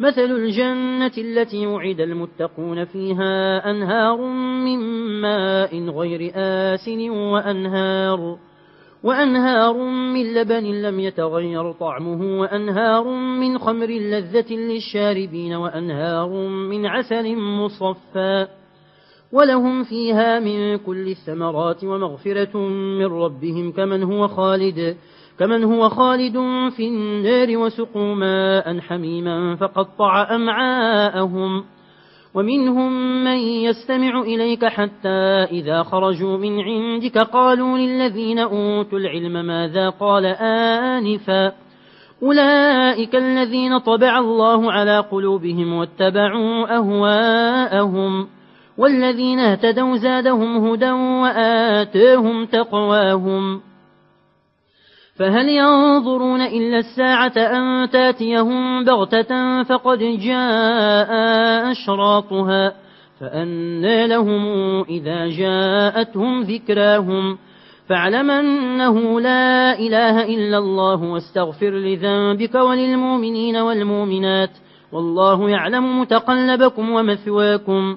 مثل الجنة التي وعد المتقون فيها أنهار من ماء غير آسن وأنهار وأنهار من لبن لم يتغير طعمه وأنهار من خمر لذة للشاربين وأنهار من عسل مصفى ولهم فيها من كل الثمرات ومغفرة من ربهم كمن هو خالد كمن هو خالد في النار وسقوا ماء حميما فقطع أمعاءهم ومنهم من يستمع إليك حتى إذا خرجوا من عندك قالوا للذين أوتوا العلم ماذا قال آنفا أولئك الذين طبع الله على قلوبهم واتبعوا أهواءهم والذين اهتدوا زادهم هدى وآتاهم تقواهم فهل ينظرون إلا الساعة أن تأتيهم بغتة فقد جاء أشراطها فأنى لهم إذا جاءتهم ذكراهم فاعلم أنه لا إله إلا الله واستغفر لذنبك وللمؤمنين والمؤمنات والله يعلم متقلبكم ومثواكم